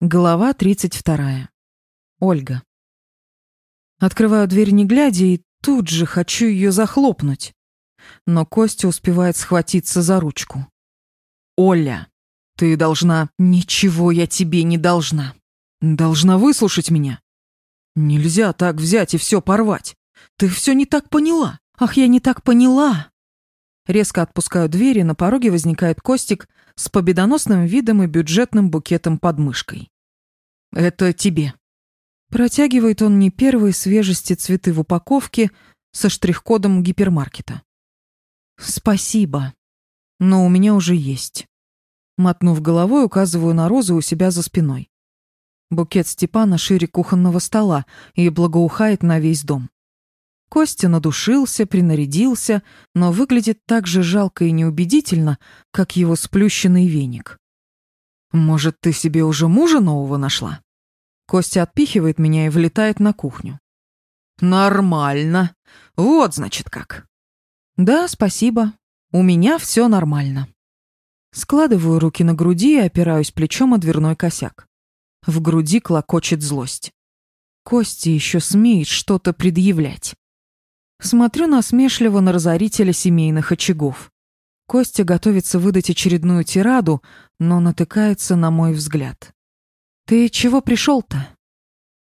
Глава 32. Ольга. Открываю дверь не глядя и тут же хочу ее захлопнуть. Но Костя успевает схватиться за ручку. «Оля, ты должна...» «Ничего я тебе не должна. Должна выслушать меня. Нельзя так взять и все порвать. Ты все не так поняла. Ах, я не так поняла!» Резко отпускаю дверь, и на пороге возникает Костик с победоносным видом и бюджетным букетом под мышкой. Это тебе. Протягивает он не первой свежести цветы в упаковке со штрих-кодом гипермаркета. Спасибо. Но у меня уже есть. Мотнув головой, указываю на розу у себя за спиной. Букет Степана шире кухонного стола и благоухает на весь дом. Костя надушился, принарядился, но выглядит так же жалко и неубедительно, как его сплющенный веник. «Может, ты себе уже мужа нового нашла?» Костя отпихивает меня и влетает на кухню. Нормально. Вот, значит, как. Да, спасибо. У меня все нормально. Складываю руки на груди и опираюсь плечом о дверной косяк. В груди клокочет злость. Костя еще смеет что-то предъявлять. Смотрю насмешливо на разорителя семейных очагов. Костя готовится выдать очередную тираду, но натыкается на мой взгляд. «Ты чего пришел-то?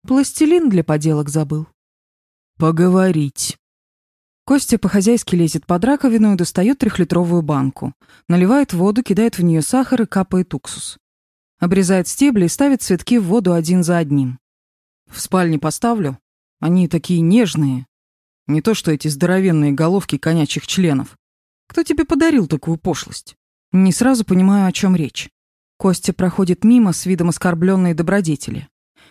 Пластилин для поделок забыл?» «Поговорить». Костя по-хозяйски лезет под раковину и достает трехлитровую банку. Наливает воду, кидает в нее сахар и капает уксус. Обрезает стебли и ставит цветки в воду один за одним. «В спальне поставлю. Они такие нежные. Не то что эти здоровенные головки конячьих членов. Кто тебе подарил такую пошлость?» Не сразу понимаю, о чем речь. Костя проходит мимо с видом оскорбленной добродетели.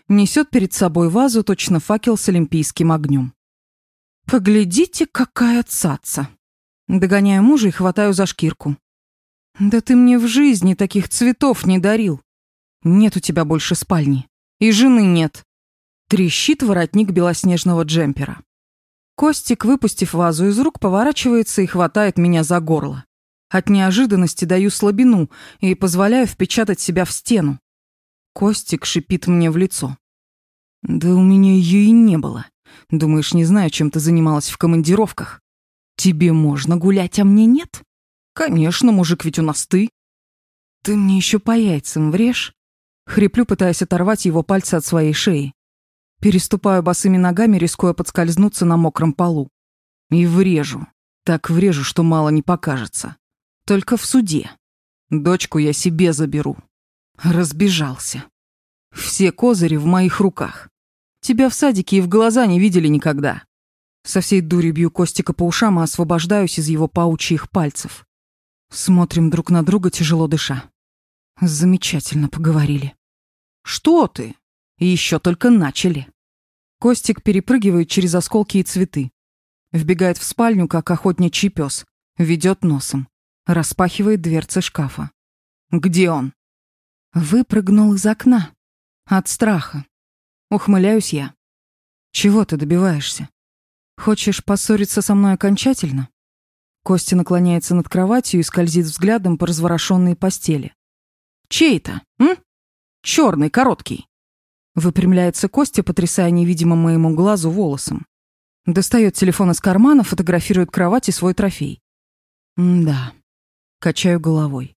Несет перед собой вазу точно факел с олимпийским огнем. «Поглядите, какая цаца!» Догоняю мужа и хватаю за шкирку. «Да ты мне в жизни таких цветов не дарил. Нет у тебя больше спальни. И жены нет». Трещит воротник белоснежного джемпера. Костик, выпустив вазу из рук, поворачивается и хватает меня за горло. От неожиданности даю слабину и позволяю впечатать себя в стену. Костик шипит мне в лицо. Да у меня ее и не было. Думаешь, не знаю, чем ты занималась в командировках? Тебе можно гулять, а мне нет? Конечно, мужик, ведь у нас ты. Ты мне еще по яйцам врежь? Хриплю, пытаясь оторвать его пальцы от своей шеи. Переступаю босыми ногами, рискуя подскользнуться на мокром полу. И врежу. Так врежу, что мало не покажется. Только в суде. Дочку я себе заберу. Разбежался. Все козыри в моих руках. Тебя в садике и в глаза не видели никогда. Со всей дури бью Костика по ушам и освобождаюсь из его паучьих пальцев. Смотрим друг на друга, тяжело дыша. Замечательно поговорили. Что ты? И еще только начали. Костик перепрыгивает через осколки и цветы. Вбегает в спальню, как охотничий пес. Ведет носом. Распахивает дверцы шкафа. «Где он?» Выпрыгнул из окна. От страха. Ухмыляюсь я. «Чего ты добиваешься? Хочешь поссориться со мной окончательно?» Костя наклоняется над кроватью и скользит взглядом по разворошенной постели. «Чей это, м? Черный, короткий». Выпрямляется Костя, потрясая невидимым моему глазу волосом. Достает телефон из кармана, фотографирует кровать и свой трофей. Да. Качаю головой.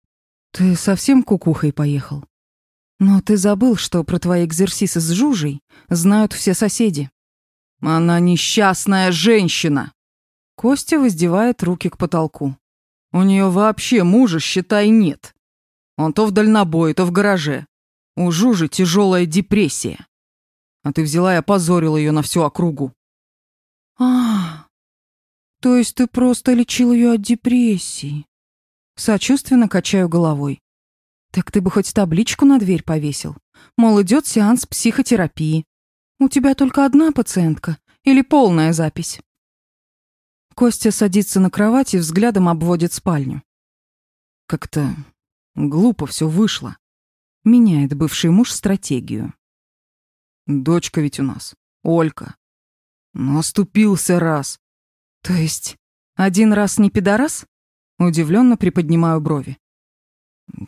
Ты совсем кукухой поехал? Но ты забыл, что про твои экзерсисы с Жужей знают все соседи. Она несчастная женщина. Костя воздевает руки к потолку. У нее вообще мужа, считай, нет. Он то в дальнобое, то в гараже. У Жужи тяжелая депрессия. А ты взяла и опозорила ее на всю округу. А, то есть ты просто лечил ее от депрессии? Сочувственно качаю головой. Так ты бы хоть табличку на дверь повесил. Мол, идет сеанс психотерапии. У тебя только одна пациентка или полная запись? Костя садится на кровать и взглядом обводит спальню. Как-то глупо все вышло. Меняет бывший муж стратегию. Дочка ведь у нас, Олька. Но оступился раз. То есть один раз не пидорас? Удивленно приподнимаю брови.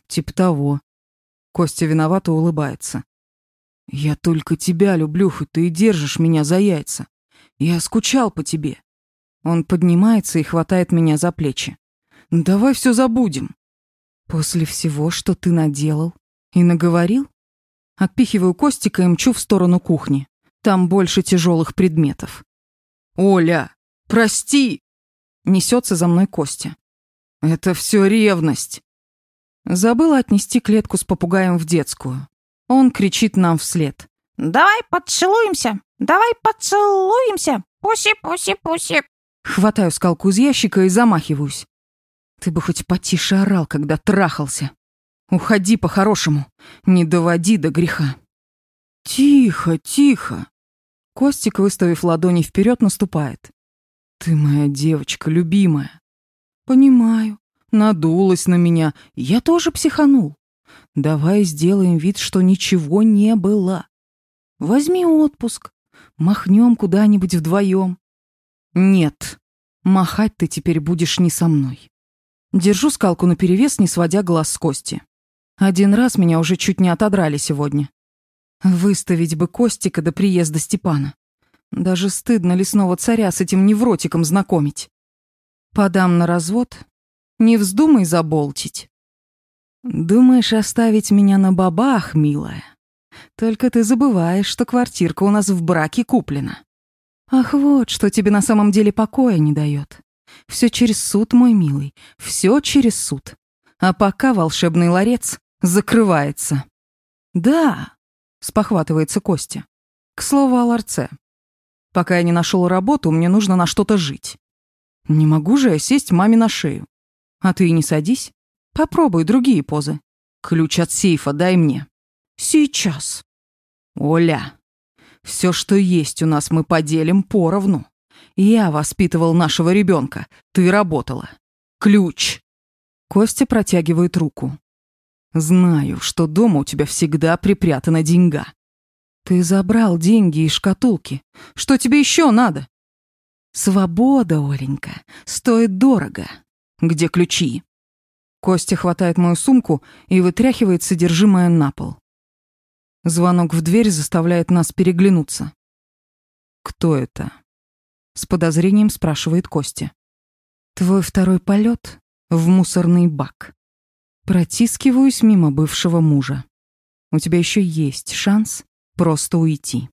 Типа того. Костя виновато улыбается. Я только тебя люблю, хоть ты и держишь меня за яйца. Я скучал по тебе. Он поднимается и хватает меня за плечи. Давай все забудем. После всего, что ты наделал и наговорил? Отпихиваю Костика и мчу в сторону кухни. Там больше тяжелых предметов. Оля, прости! Несется за мной Костя. Это все ревность. Забыла отнести клетку с попугаем в детскую. Он кричит нам вслед. «Давай поцелуемся! Давай поцелуемся! Пуси-пуси-пуси!» Хватаю скалку из ящика и замахиваюсь. Ты бы хоть потише орал, когда трахался. Уходи по-хорошему, не доводи до греха. Тихо, тихо. Костик, выставив ладони вперед, наступает. Ты моя девочка, любимая. Понимаю. Надулась на меня. Я тоже психанул. Давай сделаем вид, что ничего не было. Возьми отпуск. Махнем куда-нибудь вдвоем. Нет. Махать ты теперь будешь не со мной. Держу скалку наперевес, не сводя глаз с Кости. Один раз меня уже чуть не отодрали сегодня. Выставить бы Костика до приезда Степана. Даже стыдно лесного царя с этим невротиком знакомить. Подам на развод. Не вздумай заболтить. Думаешь оставить меня на бабах, милая? Только ты забываешь, что квартирка у нас в браке куплена. Ах, вот что тебе на самом деле покоя не дает. Все через суд, мой милый, все через суд. А пока волшебный ларец закрывается. Да, спохватывается Костя. К слову о ларце. Пока я не нашел работу, мне нужно на что-то жить. Не могу же я сесть маме на шею. А ты и не садись. Попробуй другие позы. Ключ от сейфа дай мне. Сейчас. Оля, все, что есть у нас, мы поделим поровну. Я воспитывал нашего ребенка, ты работала. Ключ. Костя протягивает руку. Знаю, что дома у тебя всегда припрятана деньга. Ты забрал деньги из шкатулки. Что тебе еще надо? Свобода, Оленька, стоит дорого. Где ключи? Костя хватает мою сумку и вытряхивает содержимое на пол. Звонок в дверь заставляет нас переглянуться. «Кто это?» С подозрением спрашивает Костя. «Твой второй полет в мусорный бак. Протискиваюсь мимо бывшего мужа. У тебя еще есть шанс просто уйти.